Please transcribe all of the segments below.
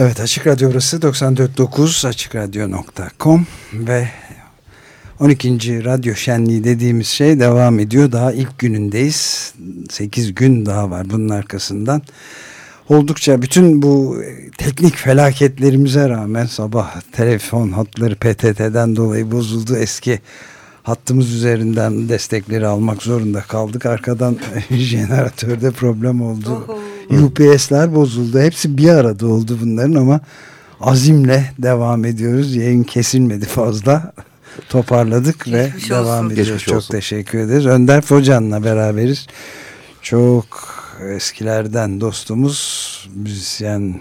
Evet Açık Radyo burası 94.9 AçıkRadyo.com ve 12. Radyo Şenliği dediğimiz şey devam ediyor. Daha ilk günündeyiz. 8 gün daha var bunun arkasından. Oldukça bütün bu teknik felaketlerimize rağmen sabah telefon hatları PTT'den dolayı bozuldu. Eski hattımız üzerinden destekleri almak zorunda kaldık. Arkadan jeneratörde problem oldu. Oho. UPS'ler bozuldu. Hepsi bir arada oldu bunların ama azimle devam ediyoruz. Yayın kesilmedi fazla. Toparladık Geçmiş ve olsun. devam ediyoruz. Geçmiş Çok olsun. teşekkür ederiz. Önder Focan'la beraberiz. Çok eskilerden dostumuz, müzisyen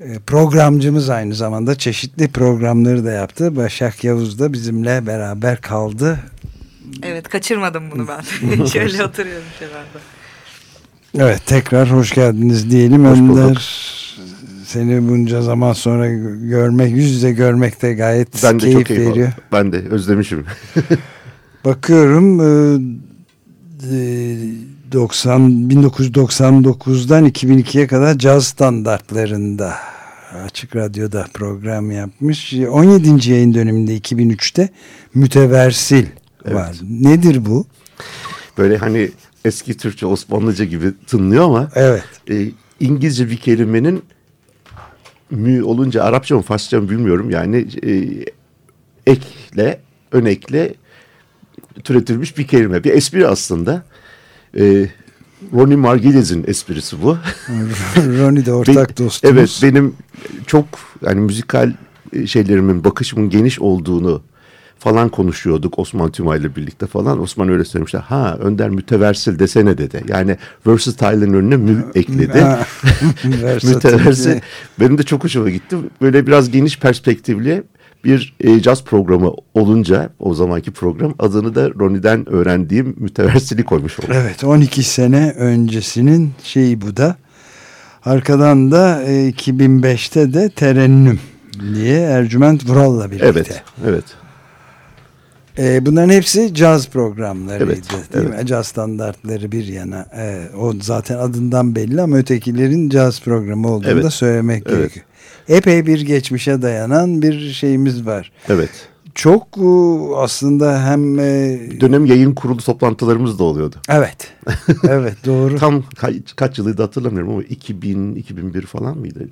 e, programcımız aynı zamanda çeşitli programları da yaptı. Başak Yavuz da bizimle beraber kaldı. Evet kaçırmadım bunu ben. Şöyle oturuyorum kenarda. Evet tekrar hoş geldiniz diyelim. Hoş Önder bulduk. seni bunca zaman sonra görmek, yüz yüze görmek de gayet ben de keyif, çok keyif veriyor. Aldım. Ben de özlemişim. Bakıyorum 90 e, 1999'dan 2002'ye kadar caz standartlarında Açık Radyo'da program yapmış. 17. yayın döneminde 2003'te Müteversil evet. var. Nedir bu? Böyle hani eski Türkçe Osmanlıca gibi tınlıyor ama evet. e, İngilizce bir kelimenin mü olunca Arapça mı Farsça mı bilmiyorum yani e, ekle ön ekle türetilmiş bir kelime bir espri aslında e, Ronnie Margulies'in esprisi bu. Ronnie de ortak dostumuz. Evet benim çok yani müzikal şeylerimin bakışımın geniş olduğunu falan konuşuyorduk Osman Tüma ile birlikte falan. Osman öyle söylemişler. Ha Önder müteversil desene dedi. Yani versatile'ın önüne mü ekledi. müteversil. Benim de çok hoşuma gitti. Böyle biraz geniş perspektifli bir e, caz programı olunca o zamanki program adını da Ronnie'den öğrendiğim müteversili koymuş oldum. Evet 12 sene öncesinin şeyi bu da. Arkadan da e, 2005'te de Terennüm diye Ercüment Vural'la birlikte. Evet, evet. E, bunların hepsi caz programlarıydı evet, değil evet. mi? Caz standartları bir yana. E, o zaten adından belli ama ötekilerin caz programı olduğunu evet. da söylemek evet. gerekiyor. Epey bir geçmişe dayanan bir şeyimiz var. Evet. Çok aslında hem... E, Dönem yayın kurulu toplantılarımız da oluyordu. Evet. Evet doğru. Tam kaç, kaç yılıydı hatırlamıyorum ama 2000, 2001 falan mıydı?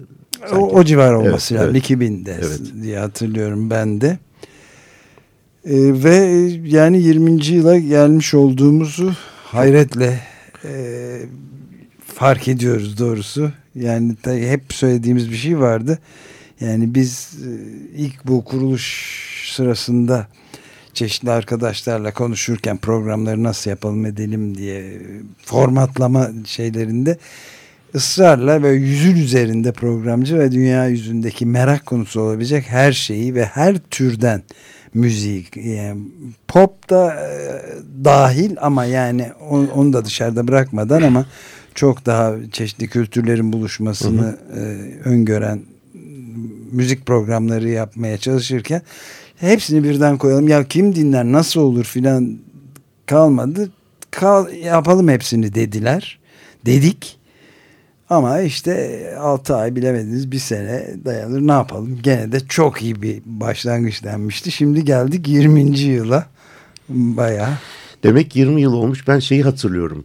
O, o civar olması evet, lazım. Evet. 2000'de evet. diye hatırlıyorum ben de. E, ve yani 20. yıla gelmiş olduğumuzu hayretle e, fark ediyoruz doğrusu. Yani hep söylediğimiz bir şey vardı. Yani biz e, ilk bu kuruluş sırasında çeşitli arkadaşlarla konuşurken programları nasıl yapalım edelim diye formatlama şeylerinde ısrarla ve yüzün üzerinde programcı ve dünya yüzündeki merak konusu olabilecek her şeyi ve her türden müzik yani pop da e, dahil ama yani onu, onu da dışarıda bırakmadan ama çok daha çeşitli kültürlerin buluşmasını hı hı. E, öngören müzik programları yapmaya çalışırken hepsini birden koyalım. Ya kim dinler nasıl olur filan kalmadı. Kal, yapalım hepsini dediler. Dedik ama işte 6 ay bilemediniz bir sene dayanır ne yapalım. Gene de çok iyi bir başlangıç denmişti. Şimdi geldik 20. yıla baya. Demek 20 yıl olmuş ben şeyi hatırlıyorum.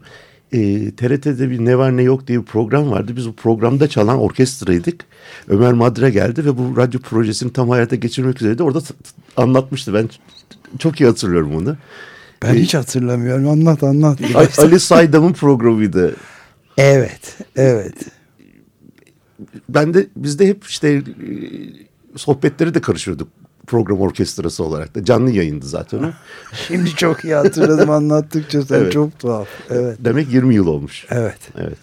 E, TRT'de bir ne var ne yok diye bir program vardı. Biz bu programda çalan orkestraydık. Ömer Madre geldi ve bu radyo projesini tam hayata geçirmek üzereydi. Orada anlatmıştı. Ben çok iyi hatırlıyorum bunu. Ben ee, hiç hatırlamıyorum. Anlat anlat. Ali Saydam'ın programıydı. Evet, evet. Ben de biz de hep işte e, sohbetleri de karışıyorduk program orkestrası olarak da canlı yayındı zaten. Şimdi çok iyi hatırladım anlattıkça sen evet. çok tuhaf. Evet. Demek 20 yıl olmuş. Evet. Evet.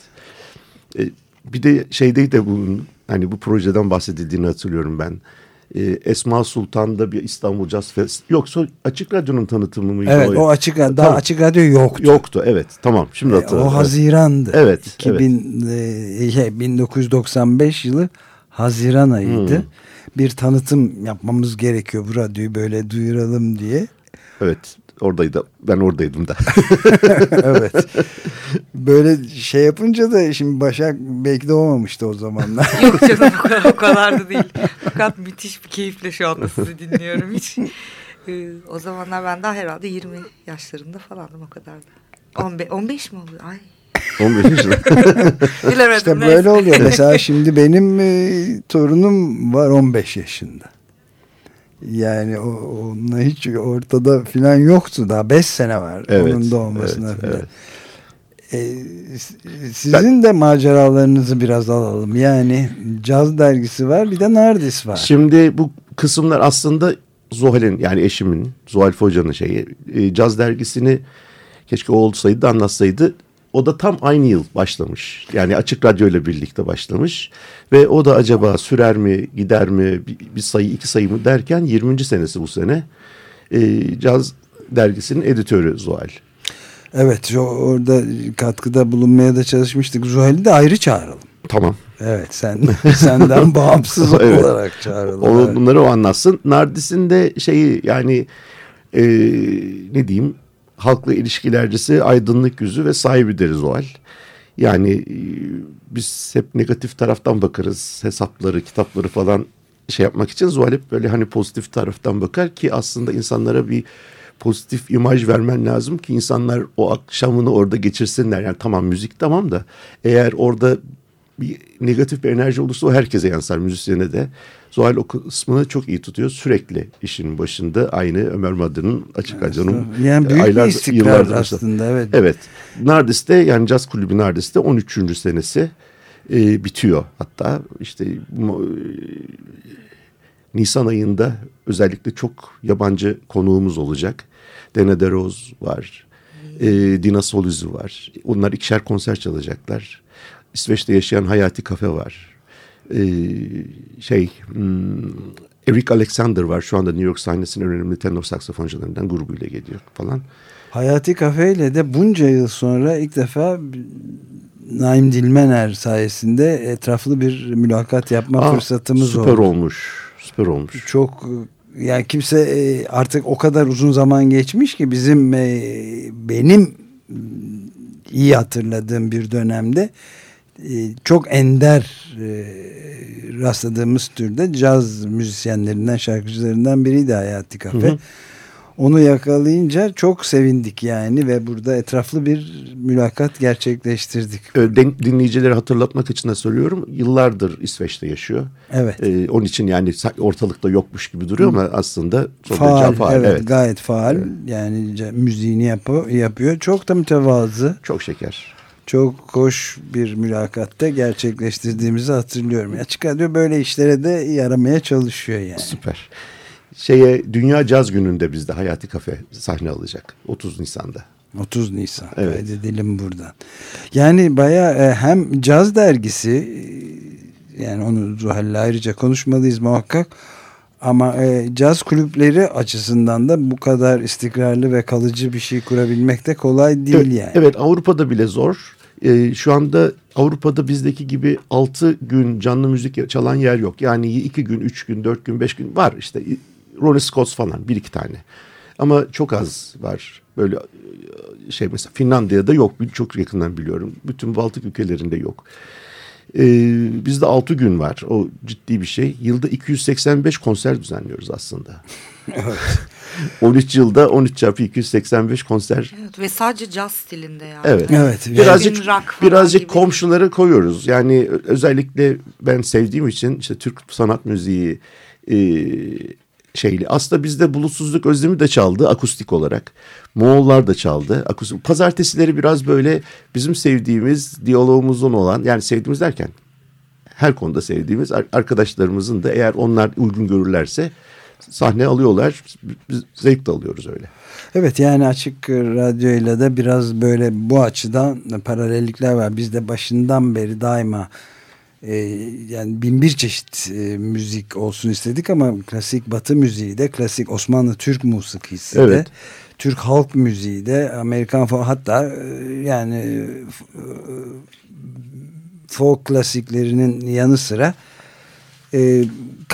Ee, bir de şeyde de bunun hani bu projeden bahsedildiğini hatırlıyorum ben. Ee, Esma Sultan'da bir İstanbul Jazz Fest. Yoksa Açık Radyo'nun tanıtımı mıydı? Evet o, o açık daha tamam. açık radyo yoktu. Yoktu evet tamam şimdi hatırladım. O Haziran'dı. Evet. 2000, evet. E, şey, 1995 yılı Haziran ayıydı. Hmm. Bir tanıtım yapmamız gerekiyor bu radyoyu böyle duyuralım diye. Evet oradaydı. Ben oradaydım da. evet. Böyle şey yapınca da şimdi Başak belki de olmamıştı o zamanlar. Yok canım o kadar, o kadar da değil. Fakat müthiş bir keyifle şu anda sizi dinliyorum hiç. Ee, o zamanlar ben daha herhalde 20 yaşlarında falandım o kadar da. 15, 15 mi oluyor? Ay 15 yaşında. Bilemedim. İşte böyle oluyor. Mesela şimdi benim e, torunum var 15 yaşında. Yani o, onunla hiç ortada filan yoktu. Daha beş sene var evet, onun doğmasına evet, filan. Evet. Ee, sizin ben, de maceralarınızı biraz alalım. Yani caz dergisi var bir de Nardis var. Şimdi bu kısımlar aslında Zuhal'in yani eşimin Zuhal Foca'nın şeyi e, caz dergisini keşke o olsaydı da anlatsaydı o da tam aynı yıl başlamış. Yani Açık Radyo ile birlikte başlamış. Ve o da acaba sürer mi, gider mi, bir, sayı, iki sayı mı derken 20. senesi bu sene. E, Caz dergisinin editörü Zuhal. Evet orada katkıda bulunmaya da çalışmıştık. Zuhal'i de ayrı çağıralım. Tamam. Evet sen senden bağımsız evet. olarak çağıralım. O, evet. Bunları o anlatsın. Nardis'in de şeyi yani e, ne diyeyim halkla ilişkilercisi aydınlık yüzü ve sahibi deriz o hal. Yani e, biz hep negatif taraftan bakarız hesapları, kitapları falan şey yapmak için Zuhal hep böyle hani pozitif taraftan bakar ki aslında insanlara bir pozitif imaj vermen lazım ki insanlar o akşamını orada geçirsinler. Yani tamam müzik tamam da eğer orada bir negatif bir enerji olursa o herkese yansır müzisyene de. Zuhal o kısmını çok iyi tutuyor. Sürekli işin başında aynı Ömer Madır'ın açık acanın yani büyük aylar, bir istikrar aslında evet. Evet. Nardis'te yani Caz Kulübü Nardis'te 13. senesi e, bitiyor hatta işte e, Nisan ayında özellikle çok yabancı konuğumuz olacak. Dene de Rose var. E, Dina Solüzü var. Onlar ikişer konser çalacaklar. İsveç'te yaşayan Hayati Kafe var. Ee, şey hmm, Eric Alexander var şu anda New York sahnesinin önemli tenor saksafoncularından grubuyla geliyor falan. Hayati Kafe ile de bunca yıl sonra ilk defa Naim Dilmener sayesinde etraflı bir mülakat yapma Aa, fırsatımız süper oldu. Süper olmuş. Süper olmuş. Çok yani kimse e, artık o kadar uzun zaman geçmiş ki bizim e, benim iyi hatırladığım bir dönemde çok ender e, rastladığımız türde caz müzisyenlerinden, şarkıcılarından biriydi Hayati Kafe. Hı hı. Onu yakalayınca çok sevindik yani ve burada etraflı bir mülakat gerçekleştirdik. Dinleyicileri hatırlatmak için de söylüyorum. Yıllardır İsveç'te yaşıyor. Evet. Ee, onun için yani ortalıkta yokmuş gibi duruyor ama aslında faal, faal. Evet, evet, gayet faal. Evet. Yani müziğini yapıyor, yapıyor. Çok da mütevazı. Çok şeker çok hoş bir mülakatte gerçekleştirdiğimizi hatırlıyorum. Açık Radyo böyle işlere de yaramaya çalışıyor yani. Süper. Şeye Dünya Caz Günü'nde bizde Hayati Kafe sahne alacak 30 Nisan'da. 30 Nisan evet. kaydedelim buradan. Yani baya e, hem caz dergisi e, yani onu Zuhal'le ayrıca konuşmalıyız muhakkak. Ama e, caz kulüpleri açısından da bu kadar istikrarlı ve kalıcı bir şey kurabilmek de kolay değil evet, yani. Evet Avrupa'da bile zor e, şu anda Avrupa'da bizdeki gibi altı gün canlı müzik çalan yer yok. Yani iki gün, üç gün, dört gün, beş gün var işte. Ronnie Scott falan bir iki tane. Ama çok az var. Böyle e, şey mesela Finlandiya'da yok. Çok yakından biliyorum. Bütün Baltık ülkelerinde yok. Ee, bizde altı gün var. O ciddi bir şey. Yılda 285 konser düzenliyoruz aslında. evet. 13 yılda 13 çarpı 285 konser. Evet, ve sadece caz stilinde yani. Evet. evet birazcık birazcık gibi. komşuları koyuyoruz. Yani özellikle ben sevdiğim için işte Türk sanat müziği e, şeyli. Aslında bizde bulutsuzluk özlemi de çaldı akustik olarak. Moğollar da çaldı. Akustik. Pazartesileri biraz böyle bizim sevdiğimiz diyalogumuzun olan yani sevdiğimiz derken her konuda sevdiğimiz arkadaşlarımızın da eğer onlar uygun görürlerse sahne alıyorlar. Biz zevk de alıyoruz öyle. Evet yani açık radyoyla da biraz böyle bu açıdan paralellikler var. Biz de başından beri daima e, yani bin bir çeşit e, müzik olsun istedik ama klasik batı müziği de klasik Osmanlı Türk musikisi evet. de Türk halk müziği de Amerikan hatta e, yani e, folk klasiklerinin yanı sıra e,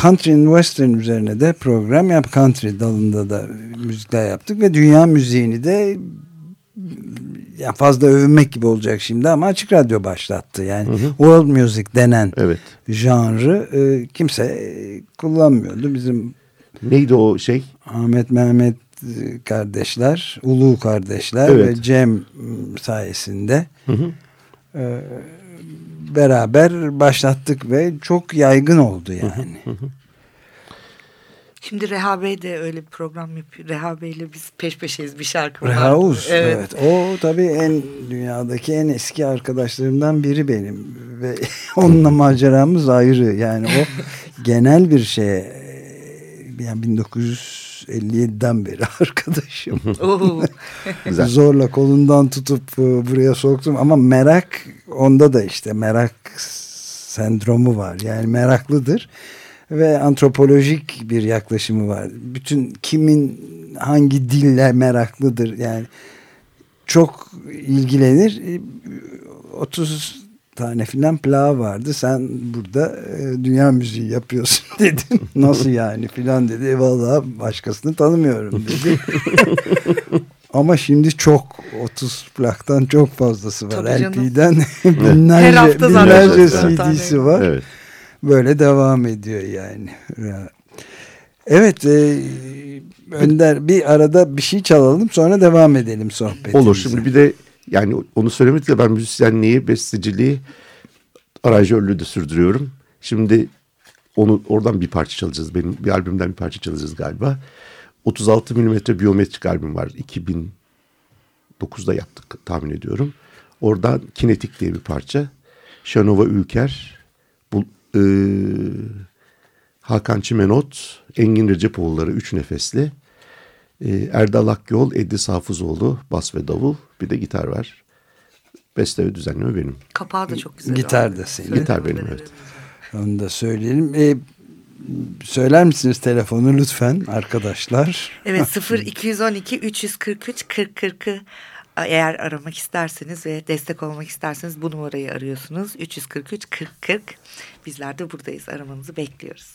country and western üzerine de program yap country dalında da müzikler yaptık ve dünya müziğini de ya fazla övünmek gibi olacak şimdi ama açık radyo başlattı. Yani hı hı. world music denen evet. janrı e, kimse kullanmıyordu. Bizim neydi o şey? Ahmet Mehmet e, kardeşler, Ulu kardeşler evet. ve Cem sayesinde hı hı. E, beraber başlattık ve çok yaygın oldu yani. Hı hı. Şimdi Reha Bey de öyle bir program yapıyor. Reha Bey ile biz peş peşeyiz bir şarkı var. Reha Uz, evet. evet. O tabii en dünyadaki en eski arkadaşlarımdan biri benim. Ve onunla maceramız ayrı. Yani o genel bir şey. Yani 1957'den beri arkadaşım. Zorla kolundan tutup e, buraya soktum. Ama merak onda da işte merak sendromu var. Yani meraklıdır ve antropolojik bir yaklaşımı var. Bütün kimin hangi dille meraklıdır yani çok ilgilenir. 30 tane filan plağı vardı. Sen burada e, dünya müziği yapıyorsun dedin. Nasıl yani filan dedi. E, Valla başkasını tanımıyorum dedi. Ama şimdi çok 30 plaktan çok fazlası var. LP'den binlerce, binlerce CD'si var. Evet böyle devam ediyor yani. Evet e, Önder bir arada bir şey çalalım sonra devam edelim sohbetimize. Olur şimdi bir de yani onu söylemedik de ben müzisyenliği, besteciliği, aranjörlüğü de sürdürüyorum. Şimdi onu oradan bir parça çalacağız. Benim bir albümden bir parça çalacağız galiba. 36 milimetre biyometrik albüm var. 2009'da yaptık tahmin ediyorum. Oradan Kinetik diye bir parça. Şanova Ülker, e, Hakan Çimenot, Engin Recepoğulları üç nefesli. E, Erdal Akyol, Eddi Safızoğlu, bas ve davul. Bir de gitar var. Beste ve düzenleme benim. Kapağı da çok güzel. Gitar da senin. Gitar benim evet. Onu da söyleyelim. E, söyler misiniz telefonu lütfen arkadaşlar? Evet 0 212 343 40 40'ı eğer aramak isterseniz ve destek olmak isterseniz bu numarayı arıyorsunuz. 343 40 40. Bizler de buradayız. Aramanızı bekliyoruz.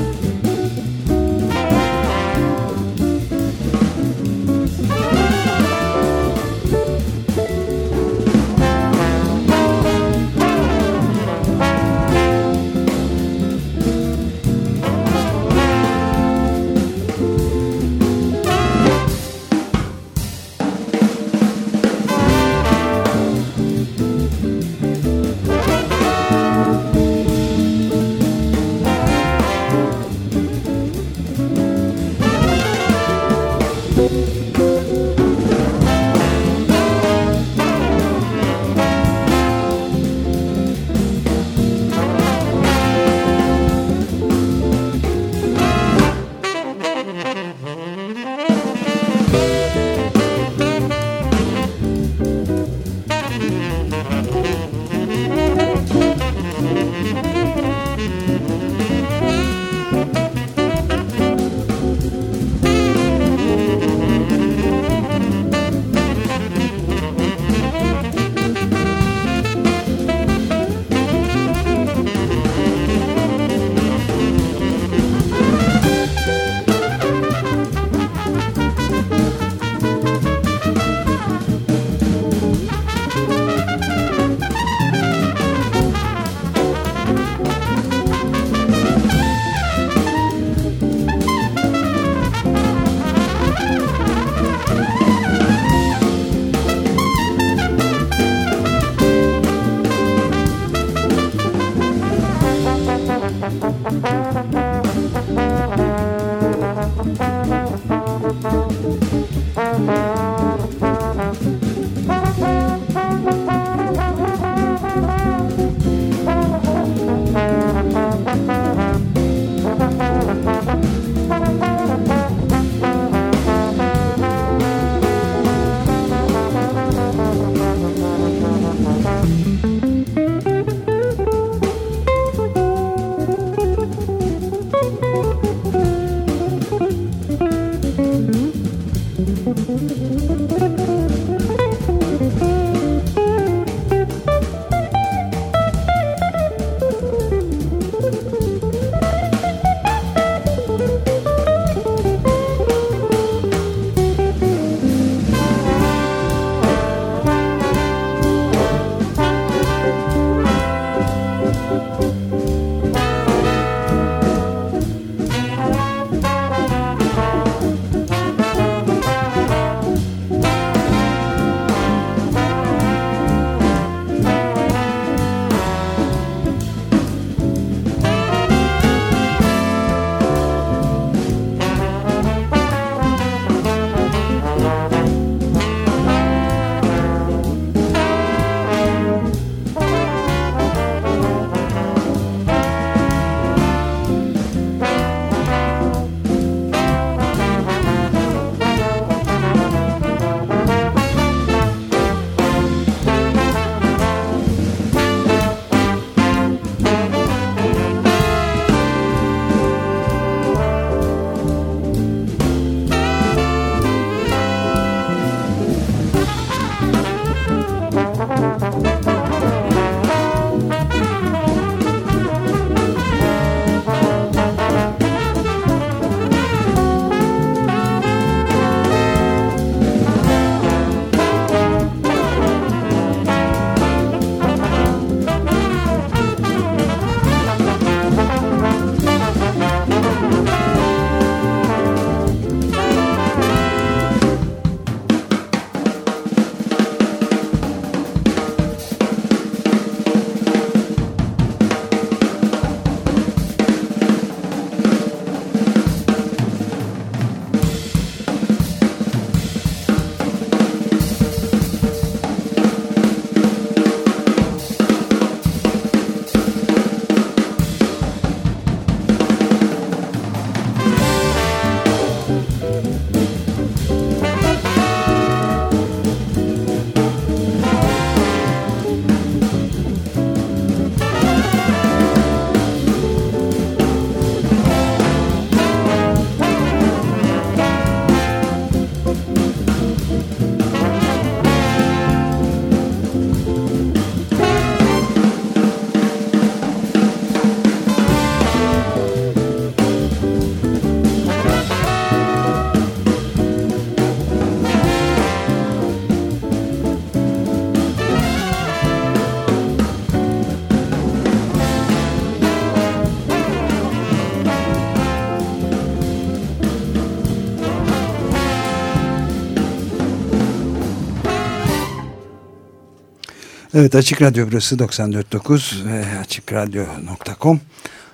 Evet Açık Radyo burası 94.9 ve açıkradyo.com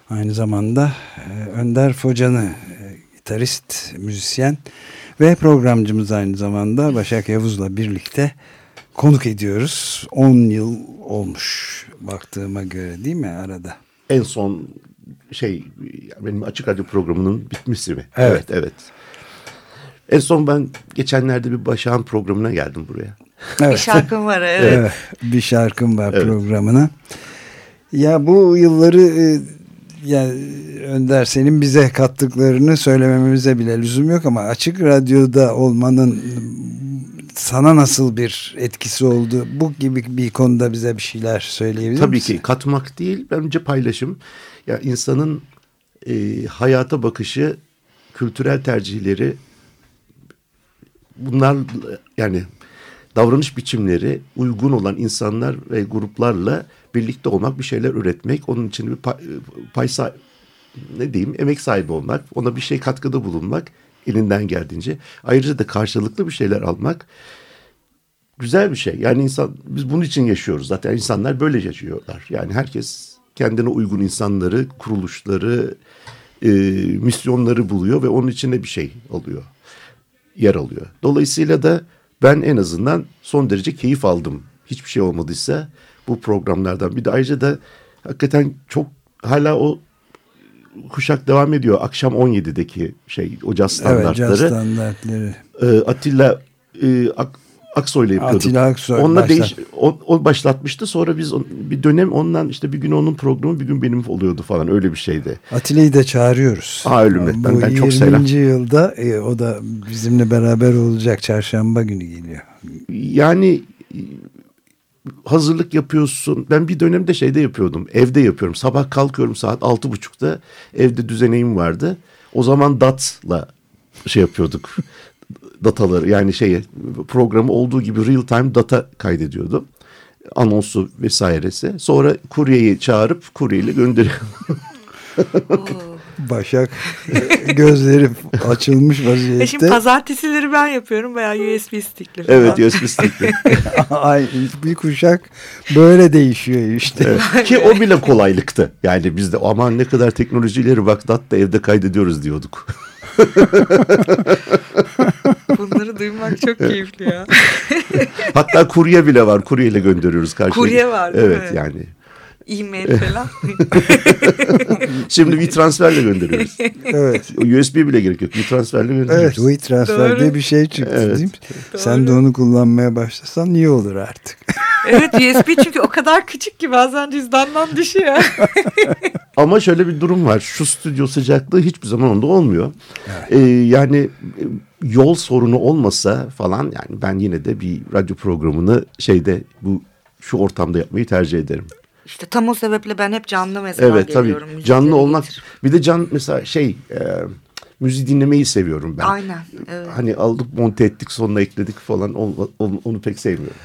aynı zamanda e, Önder Focan'ı e, gitarist, müzisyen ve programcımız aynı zamanda Başak Yavuz'la birlikte konuk ediyoruz. 10 yıl olmuş baktığıma göre değil mi arada? En son şey benim Açık Radyo programının bitmesi mi? Evet. Evet, evet. En son ben geçenlerde bir Başak'ın programına geldim buraya. Evet. Bir şarkım var evet. evet. Bir şarkım var Evet. programına. Ya bu yılları e, yani Önder senin bize kattıklarını söylememize bile lüzum yok ama açık radyoda olmanın sana nasıl bir etkisi oldu? Bu gibi bir konuda bize bir şeyler söyleyebilir Tabii misin? ki katmak değil bence paylaşım. Ya insanın e, hayata bakışı, kültürel tercihleri bunlar yani davranış biçimleri uygun olan insanlar ve gruplarla birlikte olmak, bir şeyler üretmek, onun için bir pay, pay ne diyeyim, emek sahibi olmak, ona bir şey katkıda bulunmak elinden geldiğince. Ayrıca da karşılıklı bir şeyler almak güzel bir şey. Yani insan biz bunun için yaşıyoruz zaten. insanlar böyle yaşıyorlar. Yani herkes kendine uygun insanları, kuruluşları, e, misyonları buluyor ve onun içinde bir şey alıyor. Yer alıyor. Dolayısıyla da ben en azından son derece keyif aldım. Hiçbir şey olmadıysa bu programlardan. Bir de ayrıca da hakikaten çok hala o kuşak devam ediyor. Akşam 17'deki şey o caz Evet, standartları. caz standartları. Ee, Atilla e, Ak, Aksoy'la yapıyorduk. Atilla Aksoy Onunla başlat- değiş, o, o başlatmıştı. Sonra biz on- bir dönem ondan işte bir gün onun programı bir gün benim oluyordu falan öyle bir şeydi. Atilla'yı da çağırıyoruz. Aa, ölüm et. Ben- Bu ben 20. çok selam. yılda e, o da bizimle beraber olacak. Çarşamba günü geliyor. Yani e, hazırlık yapıyorsun. Ben bir dönemde şeyde yapıyordum. Evde yapıyorum. Sabah kalkıyorum saat altı buçukta. Evde düzeneğim vardı. O zaman DAT'la şey yapıyorduk. dataları yani şey programı olduğu gibi real time data kaydediyordum. Anonsu vesairesi. Sonra kuryeyi çağırıp kuryeyle gönderiyorum. Başak gözleri açılmış E şimdi vaziyette. pazartesileri ben yapıyorum veya USB stickli falan. evet USB stick'le. Ay, bir kuşak böyle değişiyor işte. Evet. Ki o bile kolaylıktı. Yani biz de aman ne kadar teknolojileri bak da evde kaydediyoruz diyorduk. Duymak çok keyifli ya. Hatta kurye bile var. Kuryeyle gönderiyoruz karşıya. Kurye var, değil Evet mi? yani. E-mail falan. Şimdi bir transferle gönderiyoruz. Evet. USB bile gerek yok. Bir transferle Evet, gönderiyoruz. WeTransfer Doğru. diye bir şey çıktı Evet. değil mi? Sen de onu kullanmaya başlasan iyi olur artık. evet USB çünkü o kadar küçük ki bazen cüzdandan düşüyor. Ama şöyle bir durum var. Şu stüdyo sıcaklığı hiçbir zaman onda olmuyor. Ee, yani yol sorunu olmasa falan yani ben yine de bir radyo programını şeyde bu şu ortamda yapmayı tercih ederim. İşte tam o sebeple ben hep canlı mesela Evet tabii geliyorum. müzikleri canlı olmak bir de can mesela şey e, müziği dinlemeyi seviyorum ben. Aynen, evet. Hani aldık monte ettik sonuna ekledik falan onu, onu, onu pek sevmiyorum.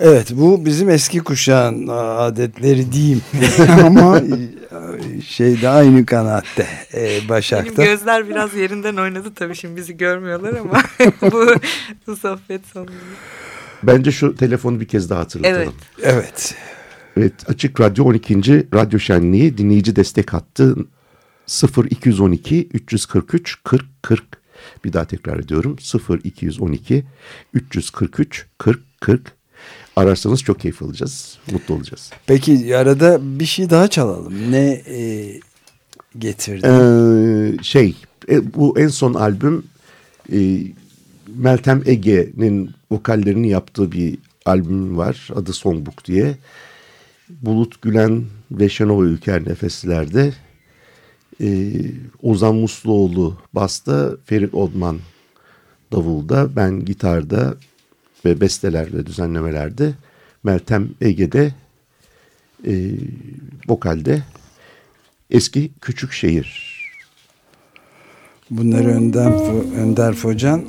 Evet bu bizim eski kuşağın adetleri diyeyim ama e, şeyde aynı kanaatte e, Benim Başak'ta. gözler biraz yerinden oynadı tabii şimdi bizi görmüyorlar ama bu, bu sohbet sonunda. Bence şu telefonu bir kez daha hatırlatalım. Evet. Evet. Evet Açık Radyo 12. Radyo Şenliği dinleyici destek hattı 0212 343 40 40 bir daha tekrar ediyorum 0212 343 40 40 ararsanız çok keyif alacağız mutlu olacağız. Peki arada bir şey daha çalalım. Ne e, getirdin? Ee, şey e, bu en son albüm e, Meltem Ege'nin vokallerini yaptığı bir albüm var adı Songbook diye. Bulut Gülen ve Şenova Ülker nefeslerde e, Ozan Musluoğlu basta Ferit Odman davulda ben gitarda ve besteler ve düzenlemelerde Meltem Ege'de e, vokalde eski küçük şehir Bunları Önder, Önder Focan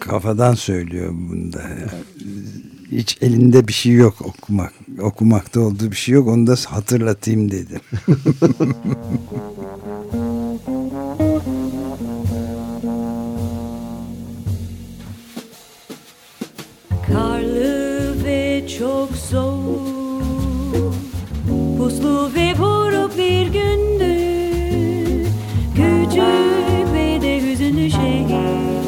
kafadan söylüyor bunda. Hiç elinde bir şey yok okumak. Okumakta olduğu bir şey yok. Onu da hatırlatayım çok soğuk Puslu ve buruk bir gündü. Küçük ve de hüzünlü şehir.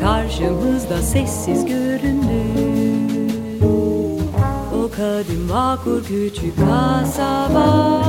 Karşımızda sessiz göründü. O kadim vakur küçük kasaba.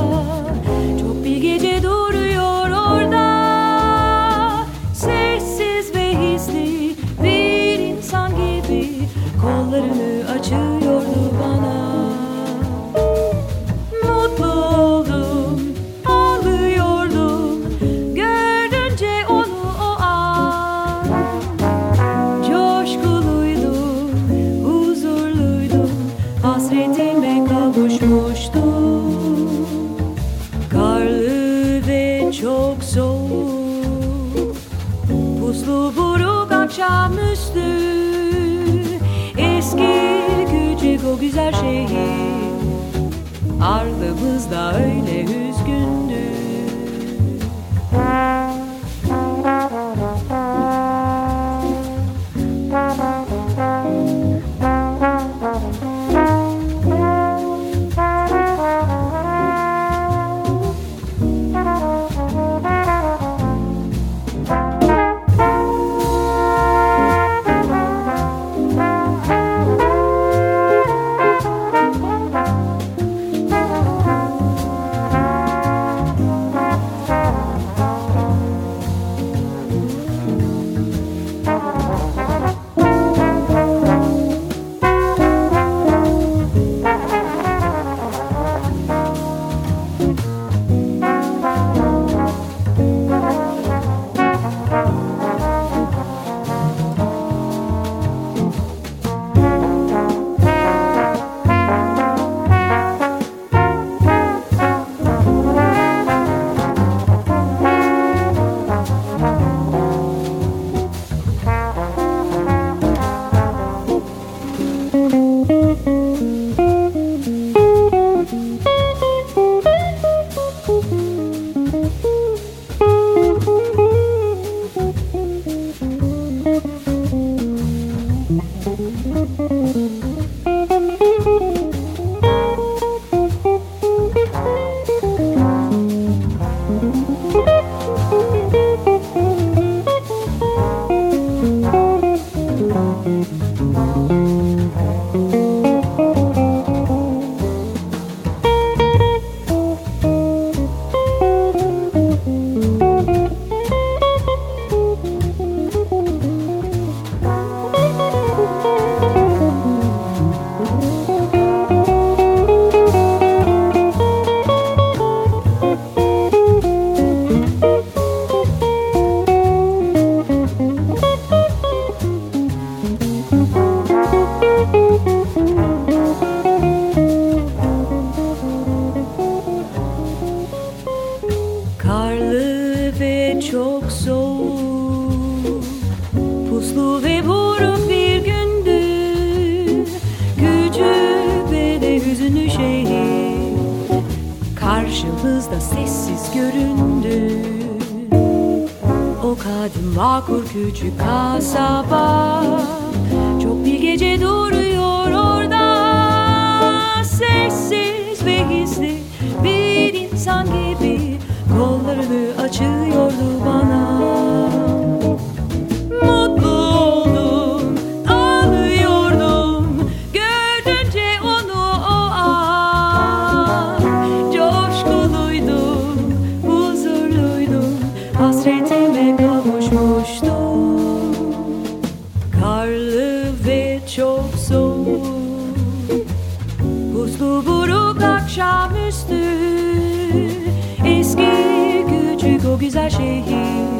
güzel şehir.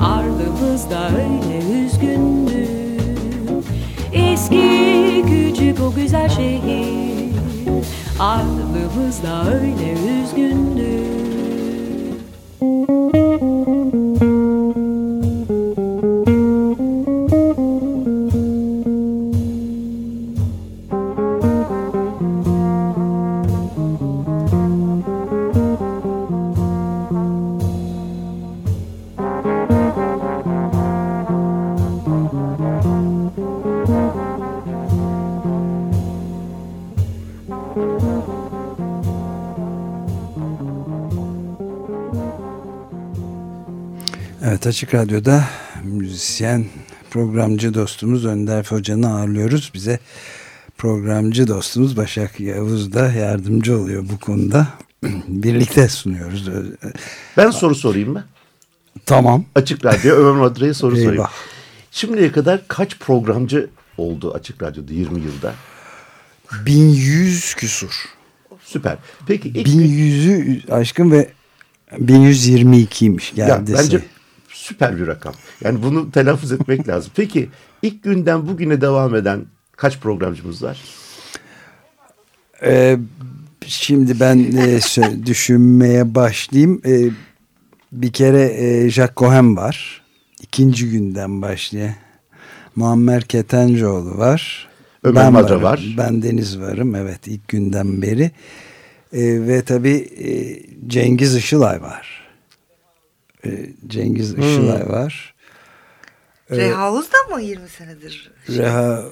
Ardımızda öyle üzgündü Eski küçük o güzel şehir. Ardımızda öyle üzgündü Açık Radyo'da müzisyen programcı dostumuz Önder Hoca'nı ağırlıyoruz. Bize programcı dostumuz Başak Yavuz da yardımcı oluyor bu konuda. Birlikte sunuyoruz. Ben soru sorayım mı? Tamam. Açık Radyo Ömer Madra'ya soru Eyvah. sorayım. Şimdiye kadar kaç programcı oldu Açık Radyo'da 20 yılda? 1100 küsur. Süper. Peki ilk 1100'ü aşkın ve 1122'ymiş ya, geldi. bence süper bir rakam. Yani bunu telaffuz etmek lazım. Peki ilk günden bugüne devam eden kaç programcımız var? Ee, şimdi ben e, düşünmeye başlayayım. Ee, bir kere e, Jack Cohen var. İkinci günden başlayan. Muammer Ketencoğlu var. Ömer ben Madra varım. var. Ben Deniz varım. Evet ilk günden beri. Ee, ve tabii e, Cengiz Işılay var. Ee, Cengiz Hmm. Işılay var. Reha Uz da mı 20 senedir? Reha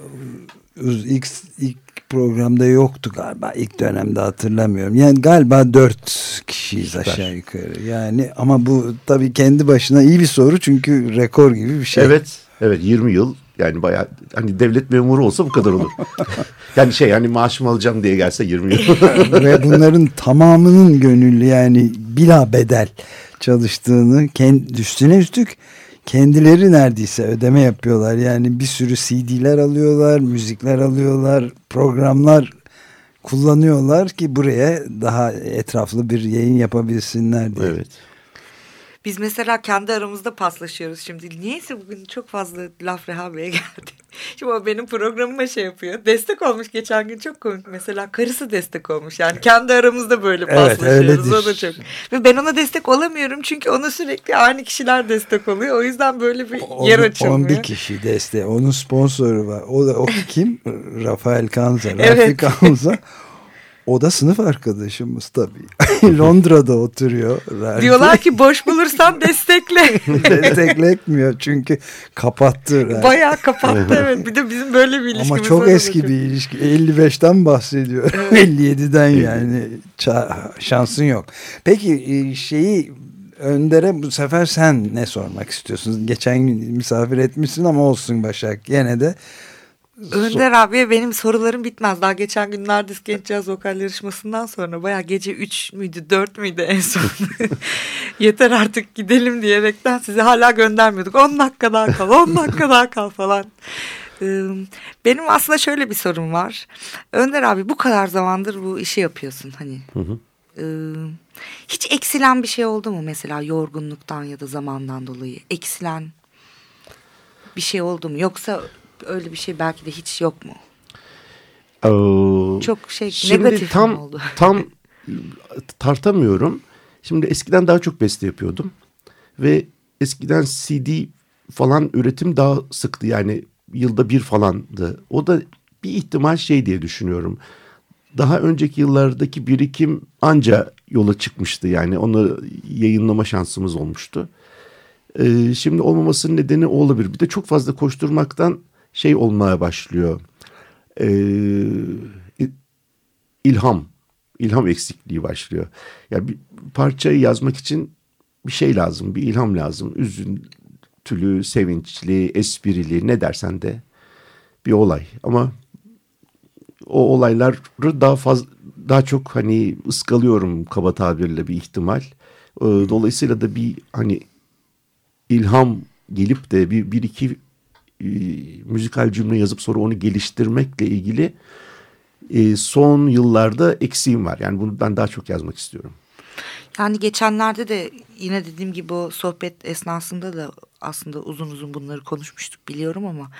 Uz ilk, ilk programda yoktu galiba. İlk dönemde hatırlamıyorum. Yani galiba dört kişiyiz aşağı yukarı. Yani ama bu tabii kendi başına iyi bir soru çünkü rekor gibi bir şey. Evet. Evet 20 yıl yani bayağı hani devlet memuru olsa bu kadar olur. yani şey hani maaşımı alacağım diye gelse 20 yıl. Ve bunların tamamının gönüllü yani bila bedel çalıştığını kendi, üstüne üstlük kendileri neredeyse ödeme yapıyorlar. Yani bir sürü CD'ler alıyorlar, müzikler alıyorlar, programlar kullanıyorlar ki buraya daha etraflı bir yayın yapabilsinler diye. evet. Biz mesela kendi aramızda paslaşıyoruz şimdi. Niyeyse bugün çok fazla laf Reha Bey'e geldi. Şimdi o benim programıma şey yapıyor. Destek olmuş geçen gün çok komik. Mesela karısı destek olmuş. Yani kendi aramızda böyle Evet, paslaşıyoruz. o öyledir. da çok. Ve ben ona destek olamıyorum. Çünkü ona sürekli aynı kişiler destek oluyor. O yüzden böyle bir yer Onun- açılmıyor. 11 kişi desteği. Onun sponsoru var. O da o kim? Rafael Kanza. Rafi Evet. Kanza. O da sınıf arkadaşımız tabii. Londra'da oturuyor. Rafi. Diyorlar ki boş bulursan destekle. Desteklekmiyor çünkü kapattı. Rafi. Bayağı kapattı evet. Bir de bizim böyle bir ilişkimiz Ama çok eski bir ilişki. 55'ten bahsediyor. 57'den yani. Şansın yok. Peki e, şeyi Önder'e bu sefer sen ne sormak istiyorsun? Geçen gün misafir etmişsin ama olsun Başak. Yine de Önder abiye benim sorularım bitmez. Daha geçen gün Nardis Genç Caz Vokal yarışmasından sonra baya gece 3 müydü 4 müydü en son. Yeter artık gidelim diyerekten sizi hala göndermiyorduk. 10 dakika daha kal 10 dakika daha kal falan. Benim aslında şöyle bir sorum var. Önder abi bu kadar zamandır bu işi yapıyorsun hani. Ee, Hiç eksilen bir şey oldu mu mesela yorgunluktan ya da zamandan dolayı? Eksilen bir şey oldu mu? Yoksa öyle bir şey belki de hiç yok mu? Ee, Çok şey Şimdi negatif tam oldu? tam tartamıyorum. Şimdi eskiden daha çok beste yapıyordum ve eskiden CD falan üretim daha sıktı yani yılda bir falandı. O da bir ihtimal şey diye düşünüyorum. Daha önceki yıllardaki birikim anca yola çıkmıştı yani onu yayınlama şansımız olmuştu. Ee, şimdi olmamasının nedeni o olabilir. Bir de çok fazla koşturmaktan şey olmaya başlıyor. Ee, ilham, ilham eksikliği başlıyor. Ya bir parçayı yazmak için bir şey lazım, bir ilham lazım. Üzüntülü, sevinçli, esprili ne dersen de bir olay. Ama o olayları daha fazla daha çok hani ıskalıyorum kaba tabirle bir ihtimal. Ee, Dolayısıyla da bir hani ilham gelip de bir, bir iki e, müzikal cümle yazıp sonra onu geliştirmekle ilgili e, son yıllarda eksiğim var. Yani bunu ben daha çok yazmak istiyorum. Yani geçenlerde de yine dediğim gibi o sohbet esnasında da aslında uzun uzun bunları konuşmuştuk biliyorum ama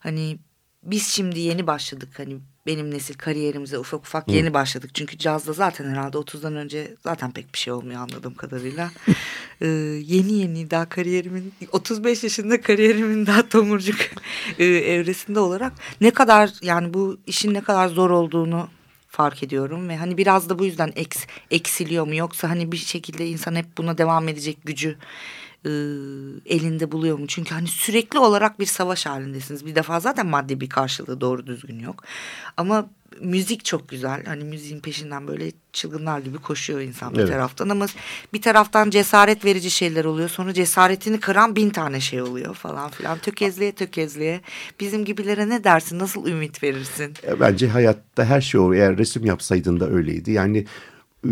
hani biz şimdi yeni başladık hani benim nesil kariyerimize ufak ufak yeni başladık. Çünkü cazda zaten herhalde 30'dan önce zaten pek bir şey olmuyor anladığım kadarıyla. Ee, yeni yeni daha kariyerimin 35 yaşında kariyerimin daha tomurcuk e, evresinde olarak ne kadar yani bu işin ne kadar zor olduğunu fark ediyorum ve hani biraz da bu yüzden eks, eksiliyor mu yoksa hani bir şekilde insan hep buna devam edecek gücü e, elinde buluyor mu? Çünkü hani sürekli olarak bir savaş halindesiniz. Bir defa zaten maddi bir karşılığı doğru düzgün yok. Ama müzik çok güzel. Hani müziğin peşinden böyle çılgınlar gibi koşuyor insan bir Evet. taraftan ama bir taraftan cesaret verici şeyler oluyor. Sonra cesaretini kıran bin tane şey oluyor falan filan. Tökezliğe tökezliğe. Bizim gibilere ne dersin? Nasıl ümit verirsin? E, Bence hayatta her şey o. Eğer resim yapsaydın da öyleydi. Yani e,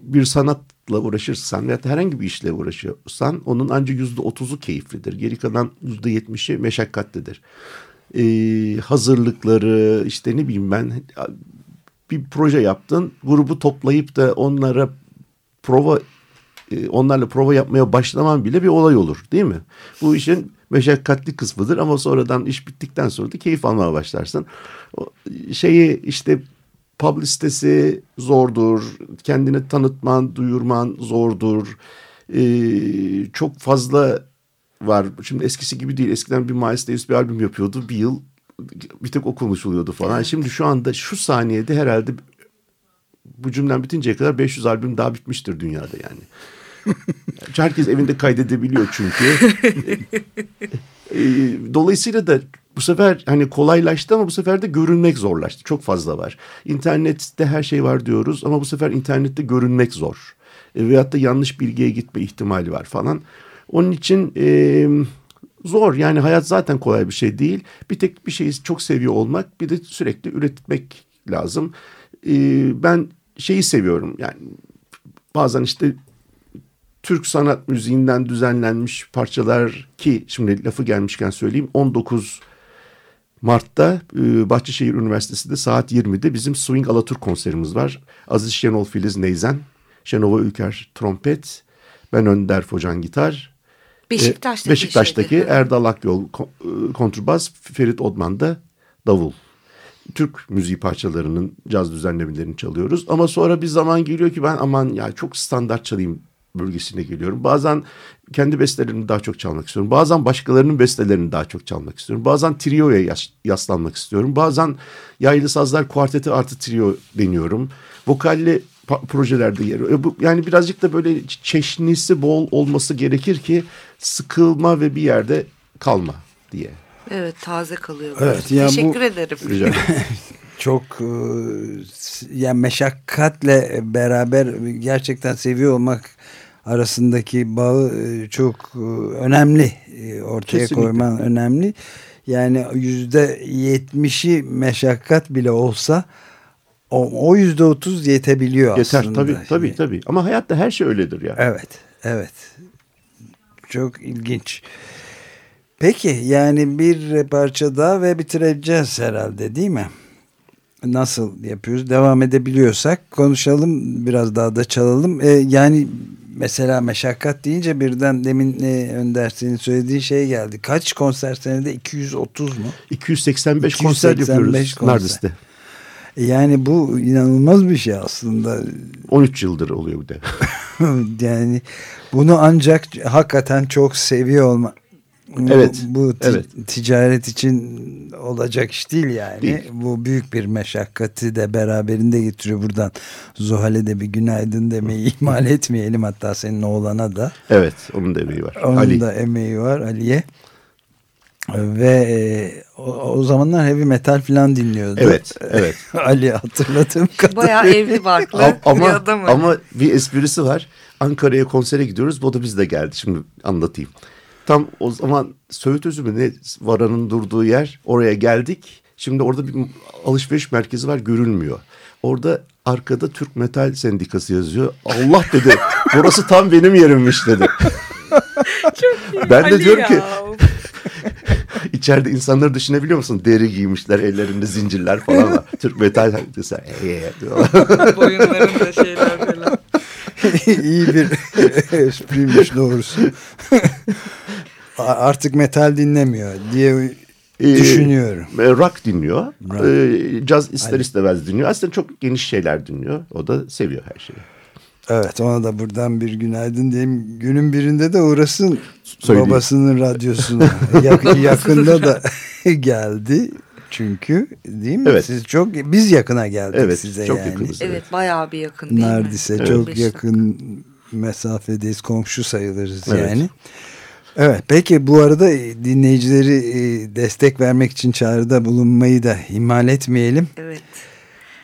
bir sanatla uğraşırsan veya herhangi bir işle uğraşıyorsan onun ancak yüzde otuzu keyiflidir. Geri kalan yüzde yetmişi meşakkatlidir. E, hazırlıkları işte ne bileyim ben bir proje yaptın grubu toplayıp da onlara prova e, onlarla prova yapmaya başlaman bile bir olay olur değil mi? Bu işin meşakkatli kısmıdır ama sonradan iş bittikten sonra da keyif almaya başlarsın. Şeyi işte publicitesi zordur, kendini tanıtman, duyurman zordur. Ee, çok fazla var. Şimdi eskisi gibi değil. Eskiden bir Miles Davis bir albüm yapıyordu. Bir yıl bir tek o konuşuluyordu falan. Şimdi şu anda şu saniyede herhalde bu cümlem bitinceye kadar 500 albüm daha bitmiştir dünyada yani. Herkes evinde kaydedebiliyor çünkü. E, Dolayısıyla da bu sefer hani kolaylaştı ama bu sefer de görünmek zorlaştı. Çok fazla var. İnternette her şey var diyoruz ama bu sefer internette görünmek zor. E, veyahut da yanlış bilgiye gitme ihtimali var falan. Onun için e, zor yani hayat zaten kolay bir şey değil. Bir tek bir şeyi çok seviyor olmak bir de sürekli üretmek lazım. E, ben şeyi seviyorum yani bazen işte Türk sanat müziğinden düzenlenmiş parçalar ki şimdi lafı gelmişken söyleyeyim 19 Mart'ta e, Bahçeşehir Üniversitesi'nde saat 20'de bizim Swing Alaturk konserimiz var. Aziz Şenol Filiz Neyzen, Şenova Ülker trompet, ben Önder Focan gitar. Beşiktaş'taki, e, Beşiktaş'taki şeyde. Erdal Akyol e, kontrbas, Ferit Odman da davul. Türk müziği parçalarının caz düzenlemelerini çalıyoruz. Ama sonra bir zaman geliyor ki ben aman ya çok standart çalayım bölgesine geliyorum. Bazen kendi bestelerimi daha çok çalmak istiyorum. Bazen başkalarının bestelerini daha çok çalmak istiyorum. Bazen trioya yas- yaslanmak istiyorum. Bazen yaylı sazlar kuarteti artı trio deniyorum. Vokalli projelerde yer. alıyor. Bu- Yani birazcık da böyle çe- çeşnisi bol olması gerekir ki sıkılma ve bir yerde kalma diye. Evet taze kalıyor. Evet, böyle. ya bu- Teşekkür ederim. Rica ederim. çok e, yani meşakkatle beraber gerçekten seviyor olmak arasındaki bağı e, çok e, önemli E, ortaya Kesinlikle. koyman önemli. Yani yüzde yetmişi meşakkat bile olsa o, yüzde otuz yetebiliyor Yeter aslında. tabii tabii Şimdi- tabii. Ama hayatta her şey öyledir ya. Evet, evet. Çok ilginç. Peki yani bir parça daha ve bitireceğiz herhalde değil mi? Nasıl yapıyoruz? Devam edebiliyorsak konuşalım biraz daha da çalalım. Ee, yani mesela meşakkat deyince birden demin e, Önder senin söylediğin şey geldi. Kaç konser senede? 230 mu? 285, konser 285 yapıyoruz konser. Nardis'te. E, Yani bu inanılmaz bir şey aslında. 13 yıldır oluyor bu da. yani bunu ancak hakikaten çok seviyor olma. Bu- Evet, Bu, ti- evet. ticaret için olacak iş değil yani. Değil. Bu büyük bir meşakkati de beraberinde getiriyor buradan. Zuhal'e de bir günaydın demeyi ihmal etmeyelim hatta senin oğlana da. Evet onun da emeği var. Onun Ali. da emeği var Ali'ye. Ve e, o, o zamanlar heavy metal falan dinliyordu. Evet, evet. Ali hatırladığım kadarıyla. Bayağı evli barklı ama bir adam. ama bir esprisi var. Ankara'ya konsere gidiyoruz. O da bizde geldi. Şimdi anlatayım. Tam o zaman Söğüt Özü mü ne Vara'nın durduğu yer oraya geldik. Şimdi orada bir alışveriş merkezi var görülmüyor. Orada arkada Türk Metal Sendikası yazıyor. Allah dedi burası tam benim yerimmiş dedi. ben de diyorum ki içeride insanları düşünebiliyor musun? Deri giymişler ellerinde zincirler falan var. Türk Metal Sendikası. "Ee," diyorlar. Boyunlarında şeyler falan. İyi bir espriymiş doğrusu. Artık metal dinlemiyor diye Ee, düşünüyorum. e, rock dinliyor. Rock. Ee, caz ister istemez dinliyor. Aslında çok geniş şeyler dinliyor. O da seviyor her şeyi. Evet ona da buradan bir günaydın diyeyim. Günün birinde de uğrasın Söyleyeyim. babasının radyosuna. Yak- yakında da geldi çünkü değil mi? Evet. Siz çok biz yakına geldik Evet, size çok yani. yakınız. Evet bayağı bir yakın değil mi? Neredeyse Evet. çok Beş yakın mesafedeyiz komşu sayılırız Evet. yani. Evet peki bu arada dinleyicileri e, destek vermek için çağrıda bulunmayı da ihmal etmeyelim. Evet.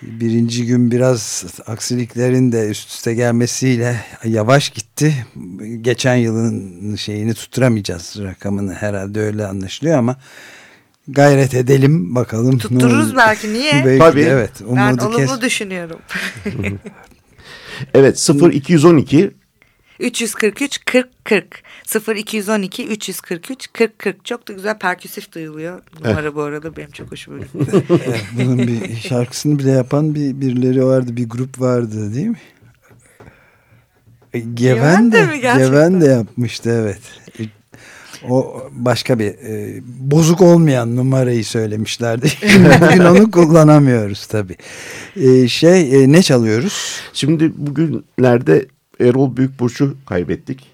Birinci gün biraz aksiliklerin de üst üste gelmesiyle yavaş gitti. Geçen yılın şeyini tutturamayacağız rakamını herhalde öyle anlaşılıyor ama gayret edelim bakalım. Tuttururuz belki niye? belki Tabii. evet. ben Umudu olumlu kes. düşünüyorum. Evet 0212 343 40 40 0212 343 40 40 çok da güzel perküsif duyuluyor numara bu arada benim çok hoşuma gitti. Evet, bunun bir şarkısını bile yapan bir birileri vardı, bir grup vardı değil mi? Geven Geven de de, mi gerçekten? Geven de yapmıştı evet. E, O başka bir e, bozuk olmayan numarayı söylemişlerdi. Bugün onu kullanamıyoruz tabii. E, şey e, ne çalıyoruz? Şimdi bugünlerde Erol Büyükburç'u kaybettik.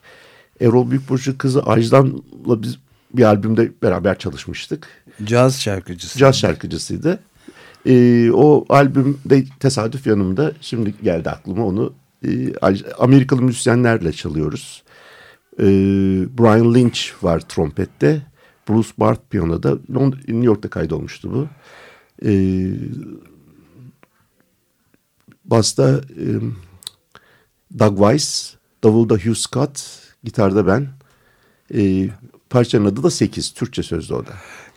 Erol Büyükburç'u kızı Ajdan'la biz bir albümde beraber çalışmıştık. Caz şarkıcısı. Caz şarkıcısıydı. Ee, o albümde tesadüf yanımda şimdi geldi aklıma onu e, Amerikalı müzisyenlerle çalıyoruz. Ee, Brian Lynch var trompette. Bruce Bart piyanoda. Lond- New York'ta kaydolmuştu bu. Ee, Basta e, Doug Weiss, davulda Hugh Scott, gitarda ben. Ee, parçanın adı da 8, Türkçe sözlü o da.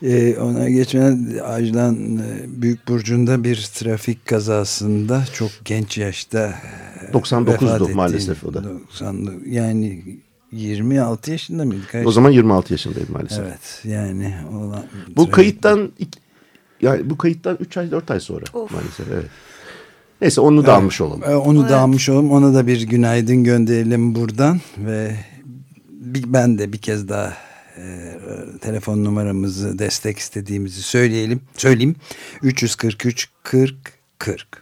E, ona geçen Ajlan e, Büyük Burcu'nda bir trafik kazasında çok genç yaşta e, 99'du vefat ettiğini- maalesef o da. 90'lı yani 26 yaşında mıydı? Kaç? O zaman 26 yaşındayım maalesef. Evet yani olan Bu trafik- kayıttan yani bu kayıttan 3 ay 4 ay sonra Of. maalesef evet. Neyse onu da almış olalım. E, Onu Evet. da almış olalım. Ona da bir günaydın gönderelim buradan ve ben de bir kez daha e, telefon numaramızı destek istediğimizi söyleyelim. Söyleyeyim. 343 40 40.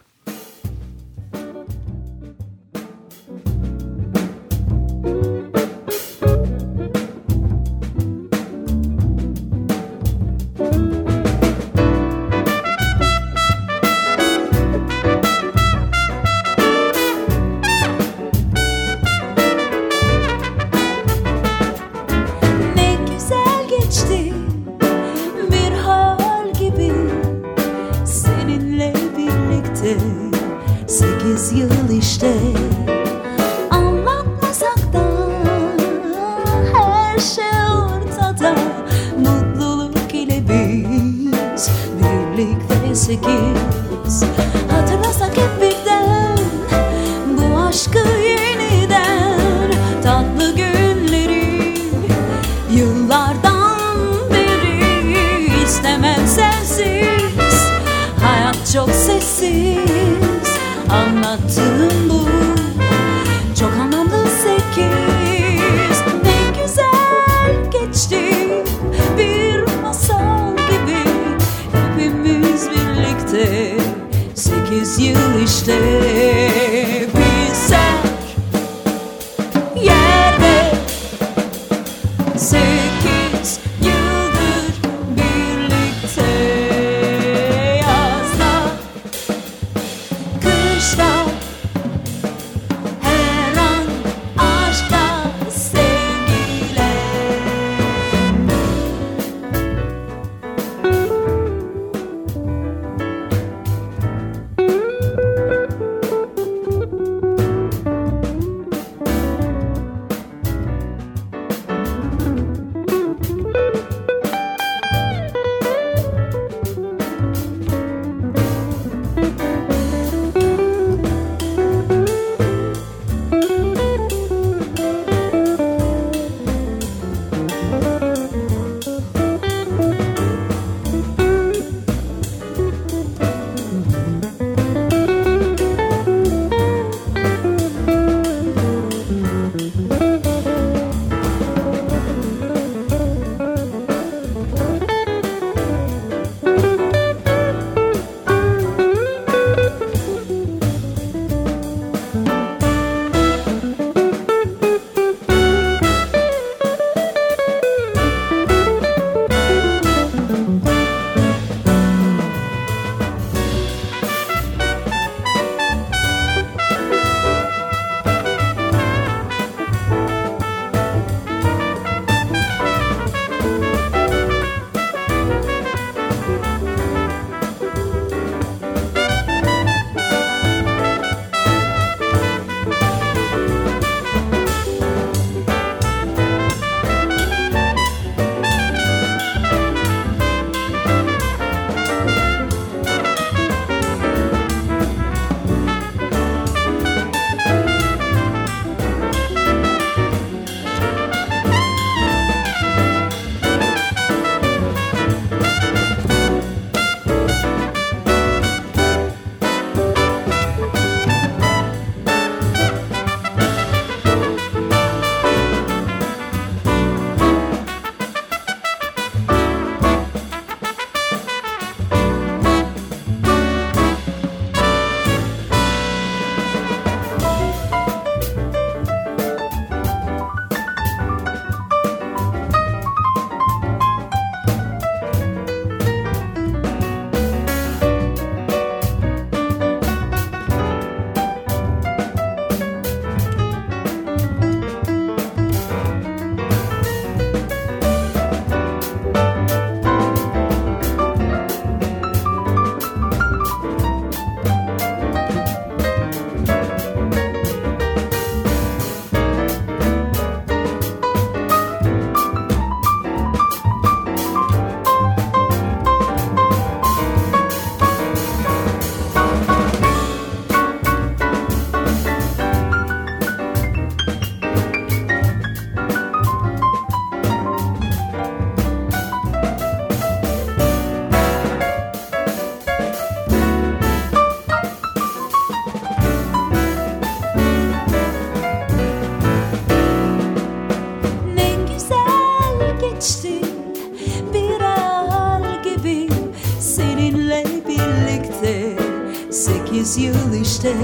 işte.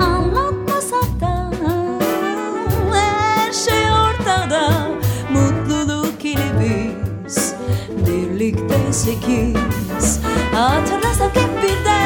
Anlatmasak da her şey ortada. Mutluluk ile biz birlikte sekiz. Hatırlasak hep birden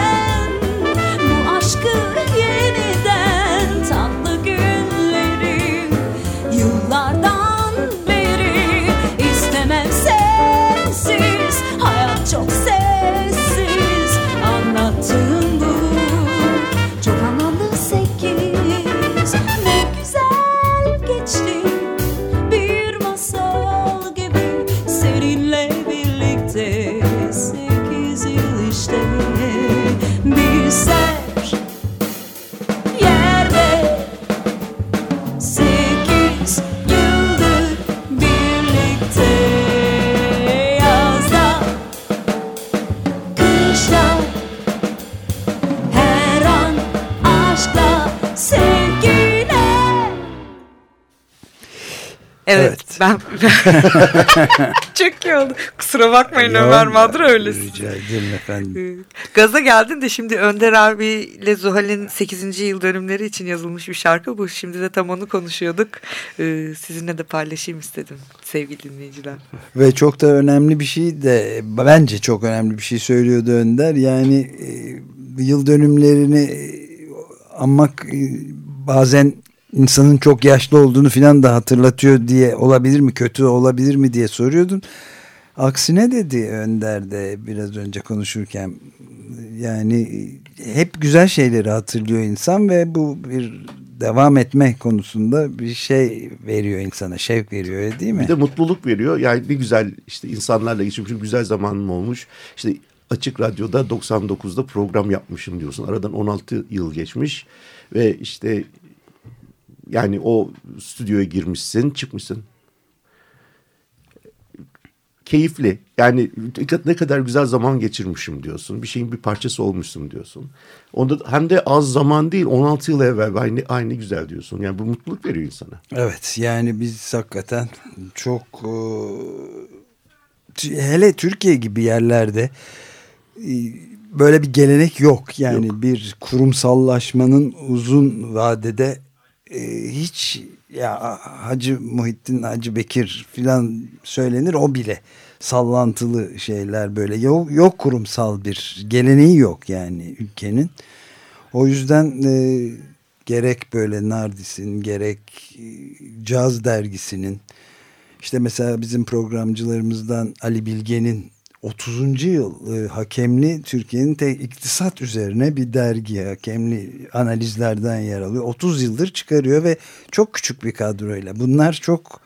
çok iyi oldu. Kusura bakmayın Ya, Ömer Madra öylesin. Rica ederim efendim. Gaza geldin de şimdi Önder abiyle Zuhal'in 8. yıl dönümleri için yazılmış bir şarkı bu. Şimdi de tam onu konuşuyorduk. Ee, sizinle de paylaşayım istedim sevgili dinleyiciler. Ve çok da önemli bir şey de bence çok önemli bir şey söylüyordu Önder. Yani e, yıl dönümlerini e, anmak e, bazen insanın çok yaşlı olduğunu filan da hatırlatıyor diye olabilir mi kötü olabilir mi diye soruyordun. Aksine dedi Önder de biraz önce konuşurken yani hep güzel şeyleri hatırlıyor insan ve bu bir devam etme konusunda bir şey veriyor insana şevk veriyor değil mi? Bir de mutluluk veriyor. Yani ne güzel işte insanlarla geçirmişim. Güzel zamanım olmuş. İşte Açık Radyo'da 99'da program yapmışım diyorsun. Aradan 16 yıl geçmiş. Ve işte yani o stüdyoya girmişsin, çıkmışsın. Keyifli. Yani ne kadar güzel zaman geçirmişim diyorsun. Bir şeyin bir parçası olmuşsun diyorsun. Onda hem de az zaman değil 16 yıl evvel aynı, aynı güzel diyorsun. Yani bu mutluluk veriyor insana. Evet yani biz hakikaten çok e, hele Türkiye gibi yerlerde e, böyle bir gelenek yok. Yani bir kurumsallaşmanın uzun vadede hiç ya Hacı Muhittin Hacı Bekir filan söylenir o bile sallantılı şeyler böyle yok, yok kurumsal bir geleneği yok yani ülkenin. O yüzden e, gerek böyle Nardis'in gerek e, Caz dergisinin işte mesela bizim programcılarımızdan Ali Bilge'nin 30. yıl e, hakemli Türkiye'nin tek iktisat üzerine bir dergi hakemli analizlerden yer alıyor. 30 yıldır çıkarıyor ve çok küçük bir kadroyla. Bunlar çok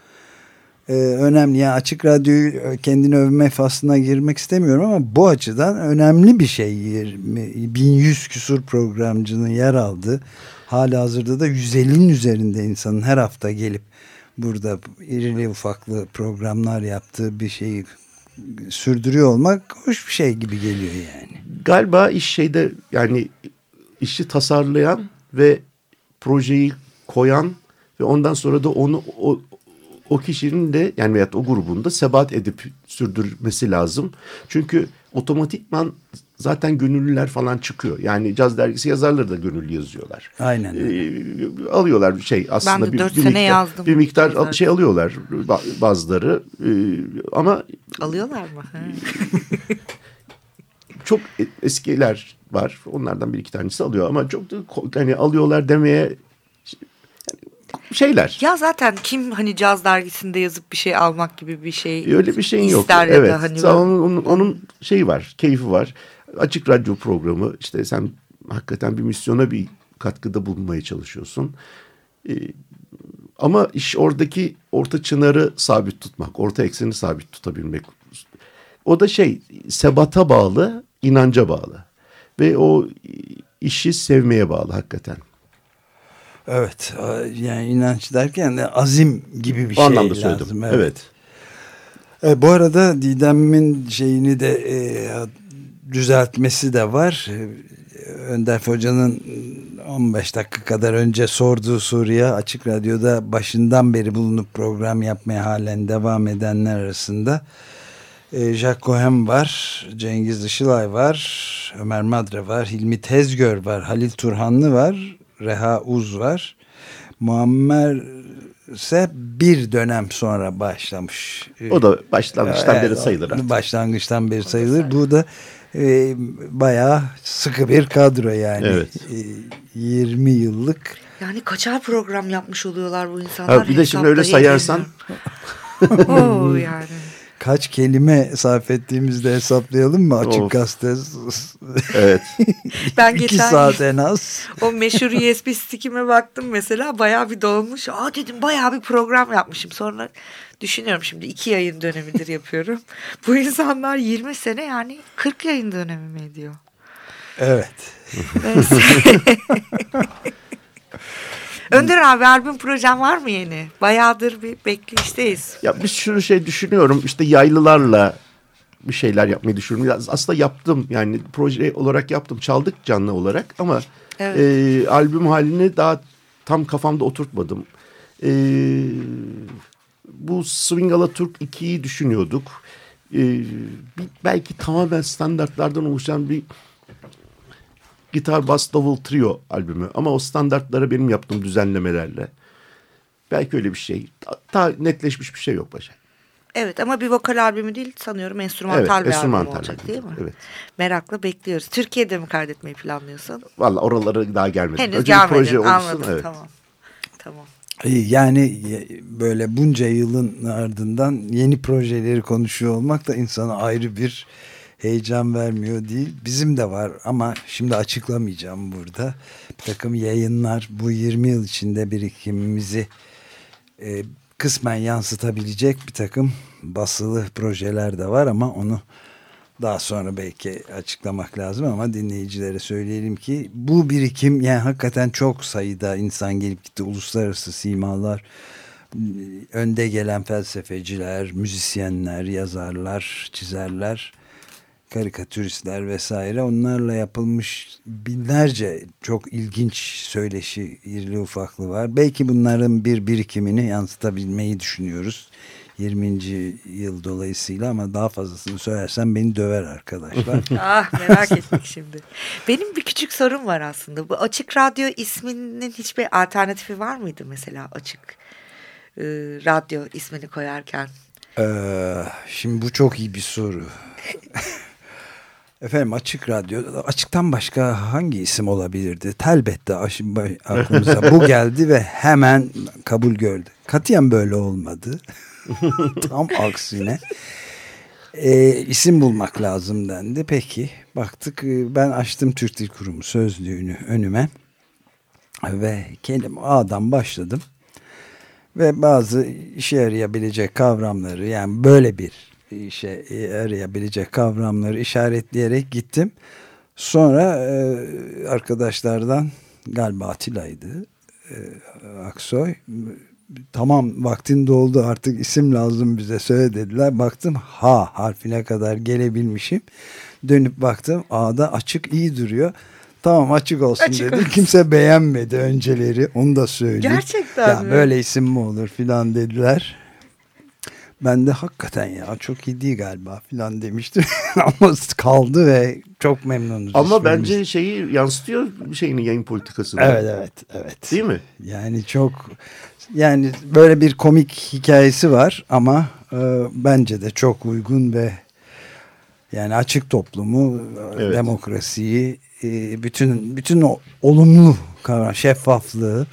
e, önemli. Yani açık radyoyu e, kendini övme faslına girmek istemiyorum ama bu açıdan önemli bir şey. 20, 1100 küsur programcının yer aldığı hala hazırda da 150'nin üzerinde insanın her hafta gelip burada irili ufaklı programlar yaptığı bir şeyi sürdürüyor olmak hoş bir şey gibi geliyor yani. Galiba iş şeyde yani işi tasarlayan ve projeyi koyan ve ondan sonra da onu o, o kişinin de yani veyahut o grubun da sebat edip sürdürmesi lazım. Çünkü otomatikman zaten gönüllüler falan çıkıyor. Yani caz dergisi yazarları da gönüllü yazıyorlar. Aynen. Ee, alıyorlar şey aslında de bir, dört bir sene miktar, yazdım. bir miktar Güzel. şey alıyorlar ba- bazıları Ee, ama Alıyorlar mı? Ha. çok e- eskiler var. Onlardan bir iki tanesi alıyor ama çok da hani alıyorlar demeye şeyler. Ya zaten kim hani caz dergisinde yazıp bir şey almak gibi bir şey Öyle bir şeyin yok. ister ya evet. da hani onun, onun şeyi var, keyfi var. Açık radyo programı işte sen hakikaten bir misyona bir katkıda bulunmaya çalışıyorsun. Ee, ama iş oradaki orta çınarı sabit tutmak, orta ekseni sabit tutabilmek. O da şey sebata bağlı, inanca bağlı. Ve o işi sevmeye bağlı hakikaten. Evet yani inanç derken de azim gibi bir O şey anlamda lazım. söyledim. Evet. E, bu arada Didem'in şeyini de e, düzeltmesi de var. E, Önder Hoca'nın 15 dakika kadar önce sorduğu soruya Açık Radyo'da başından beri bulunup program yapmaya halen devam edenler arasında E, Jack Cohen var, Cengiz Işılay var, Ömer Madre var, Hilmi Tezgör var, Halil Turhanlı var, Reha Uz var. Muammer ise bir dönem sonra başlamış. O da başlangıçtan Evet, beri sayılır artık. Başlangıçtan beri sayılır. Bu da e, bayağı sıkı bir kadro yani. Evet. E, 20 yıllık. Yani kaçar program yapmış oluyorlar bu insanlar. Ha, bir de şimdi öyle sayarsan. Oo yani. Kaç kelime sarf ettiğimizde hesaplayalım mı açık Of. gazete? evet. Ben İki geçen saat en az. o meşhur USB stick'ime baktım mesela bayağı bir dolmuş. Aa dedim bayağı bir program yapmışım. Sonra düşünüyorum şimdi iki yayın dönemidir yapıyorum. Bu insanlar 20 sene yani 40 yayın dönemi mi ediyor? Evet. Önder abi albüm projem var mı yeni? Bayağıdır bir bekleyişteyiz. Ya biz şunu şey düşünüyorum işte yaylılarla bir şeyler yapmayı düşünüyorum. Aslında yaptım yani proje olarak yaptım çaldık canlı olarak ama Evet. e, albüm halini daha tam kafamda oturtmadım. E, bu Swingala Türk 2'yi düşünüyorduk. E, bir, belki tamamen standartlardan oluşan bir gitar bass davul trio albümü ama o standartlara benim yaptığım düzenlemelerle belki öyle bir şey. Ta, netleşmiş bir şey yok Başak. Evet ama bir vokal albümü değil sanıyorum enstrümantal Evet, bir albüm enstrümantal olacak albüm. değil mi? Evet. Merakla bekliyoruz. Türkiye'de mi kaydetmeyi planlıyorsun? Valla oralara daha gelmedim. Henüz Önce gelmedin proje oluşsun, anladım evet. tamam. Tamam. İyi, Yani böyle bunca yılın ardından yeni projeleri konuşuyor olmak da insana ayrı bir heyecan vermiyor değil. Bizim de var ama şimdi açıklamayacağım burada. Bir takım yayınlar bu 20 yıl içinde birikimimizi e, kısmen yansıtabilecek bir takım basılı projeler de var ama onu daha sonra belki açıklamak lazım ama dinleyicilere söyleyelim ki bu birikim yani hakikaten çok sayıda insan gelip gitti uluslararası simalar önde gelen felsefeciler, müzisyenler, yazarlar, çizerler, karikatüristler vesaire onlarla yapılmış binlerce çok ilginç söyleşi irili ufaklı var. Belki bunların bir birikimini yansıtabilmeyi düşünüyoruz. 20. yıl dolayısıyla ama daha fazlasını söylersem beni döver arkadaşlar. Ah merak ettik şimdi. Benim bir küçük sorum var aslında. Bu Açık Radyo isminin hiçbir alternatifi var mıydı mesela Açık e, Radyo ismini koyarken? Ee, şimdi bu çok iyi bir soru. Efendim açık radyo açıktan başka hangi isim olabilirdi? Ba- aklımıza bu geldi ve hemen kabul gördü. Katiyen böyle olmadı. Tam aksine. Ee, isim bulmak lazım dendi. Peki baktık e, ben açtım Türk Dil Kurumu sözlüğünü önüme ve kelime A'dan başladım ve bazı işe yarayabilecek kavramları yani böyle bir işe yarayabilecek kavramları işaretleyerek gittim. Sonra e, arkadaşlardan galiba Atilla'ydı e, Aksoy tamam vaktin doldu artık isim lazım bize söyle dediler. Baktım ha harfine kadar gelebilmişim. Dönüp baktım A'da açık iyi duruyor. Tamam açık olsun Açık dedi. olsun. Kimse beğenmedi önceleri. Onu da söyleyeyim. Gerçekten ya mi? Böyle isim mi olur filan dediler. Ben de hakikaten ya çok iyi değil galiba filan demiştim. Ama kaldı ve çok memnunuz. Ama bence şeyi yansıtıyor şeyini yayın politikasını. Evet evet evet. Değil mi? Yani çok yani böyle bir komik hikayesi var ama e, bence de çok uygun ve yani açık toplumu, e, Evet. demokrasiyi, e, bütün bütün o olumlu kavram, şeffaflığı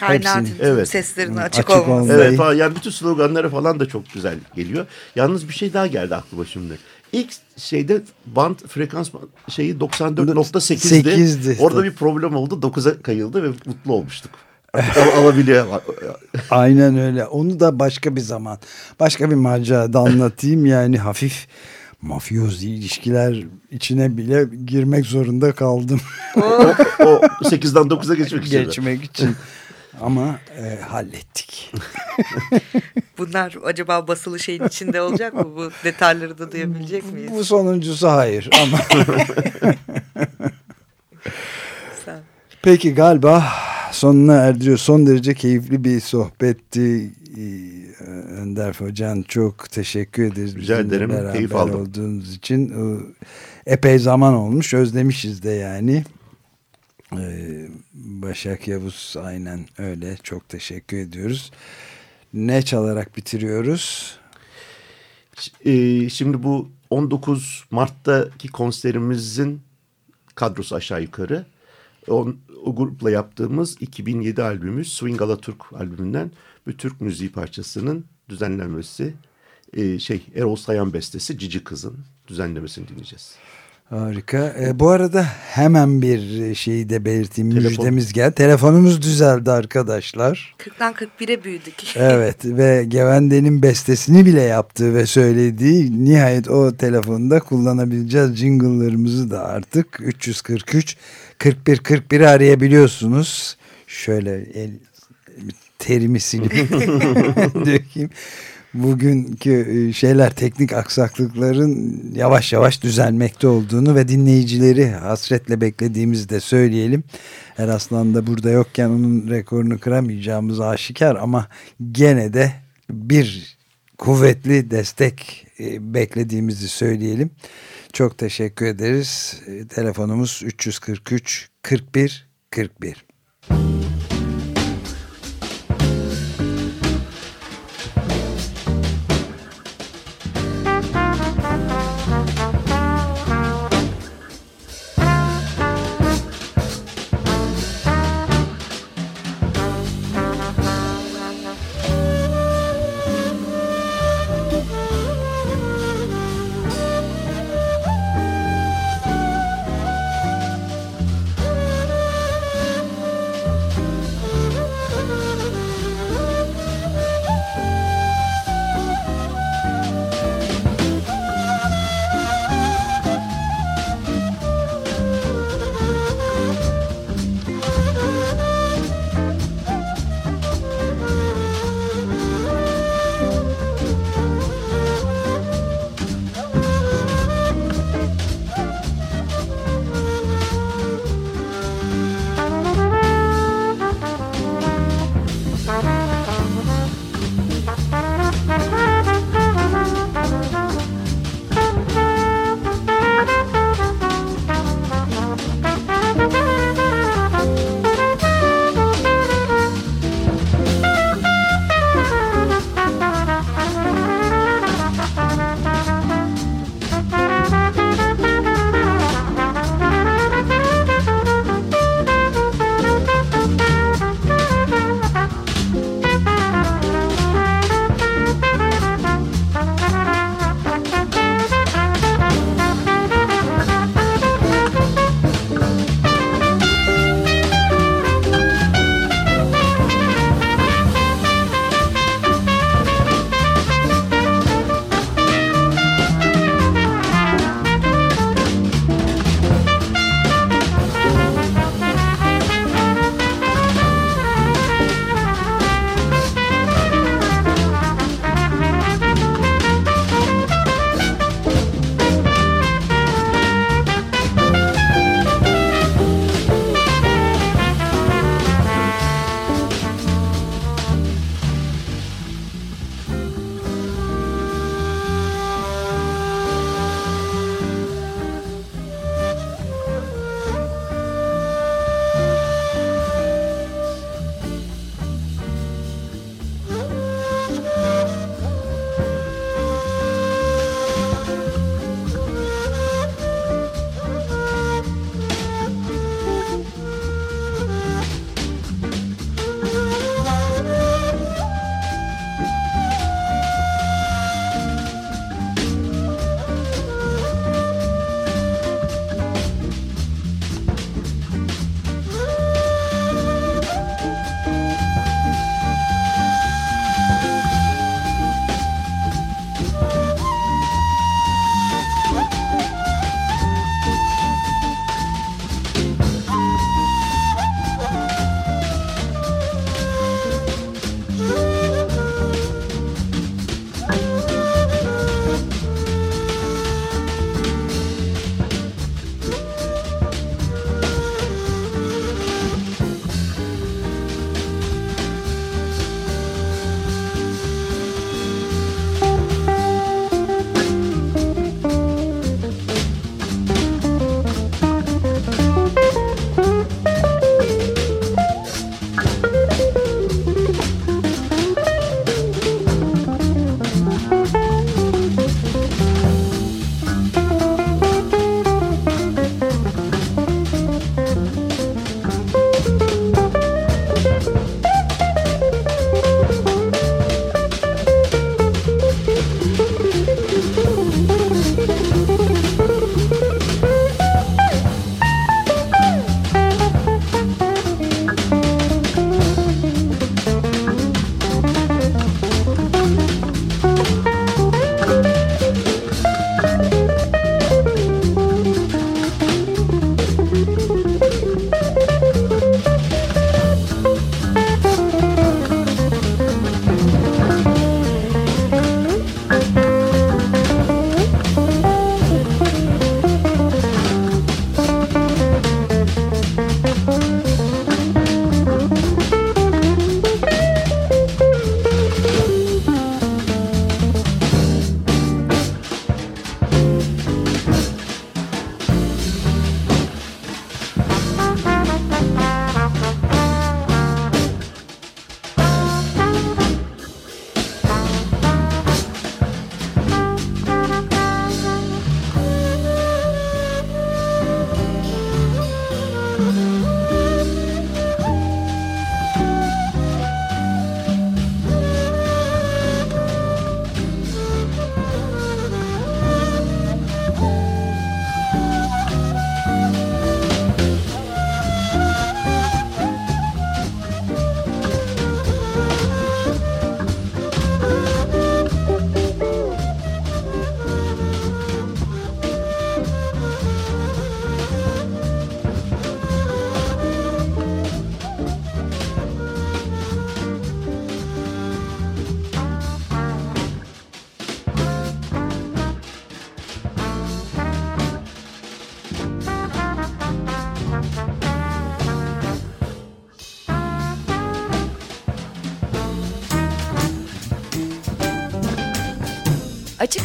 Kainatın Evet. seslerinin açık, açık olması. Evet falan. Yani bütün sloganları falan da çok güzel geliyor. Yalnız bir şey daha geldi aklıma şimdi. İlk şeyde band frekans şeyi 94.8'di. Sekizdi. Orada bir problem oldu. 9'a kayıldı ve mutlu olmuştuk. Al- alabiliyor. Aynen öyle. Onu da başka bir zaman, başka bir macerada anlatayım. Yani hafif mafyozi ilişkiler içine bile girmek zorunda kaldım. o 8'den 9'a geçmek için. Geçmek için. Ama e, hallettik. Bunlar acaba basılı şeyin içinde olacak mı? Bu detayları da duyabilecek miyiz? Bu sonuncusu hayır ama peki galiba sonuna erdiriyor. Son derece keyifli bir sohbetti. Ee, Önder Hocan çok teşekkür ederiz. Rica ederim. Beraber Keyif aldım. olduğunuz için. Epey zaman olmuş. Özlemişiz de yani. Ee, Başak Yavuz aynen öyle. Çok teşekkür ediyoruz. Ne çalarak bitiriyoruz? Ee, şimdi bu 19 Mart'taki konserimizin kadrosu aşağı yukarı. O, o grupla yaptığımız 2007 albümümüz Swing Alaturk albümünden bir Türk müziği parçasının düzenlenmesi. Ee, şey Erol Sayan bestesi Cici Kız'ın düzenlemesini dinleyeceğiz. Harika. E, bu arada hemen bir şeyi de belirteyim. Telefon. Müjdemiz geldi. Telefonumuz düzeldi arkadaşlar. 40'tan 41'e büyüdük. Evet ve Gevende'nin bestesini bile yaptığı ve söylediği nihayet o telefonda kullanabileceğiz jingle'larımızı da artık 343 41 41'i arayabiliyorsunuz. Şöyle el terimi silip dökeyim. Bugünkü şeyler teknik aksaklıkların yavaş yavaş düzelmekte olduğunu ve dinleyicileri hasretle beklediğimizi de söyleyelim. Eraslan da burada yokken onun rekorunu kıramayacağımız aşikar ama gene de bir kuvvetli destek e, beklediğimizi söyleyelim. Çok teşekkür ederiz. E, Telefonumuz 343 41 41.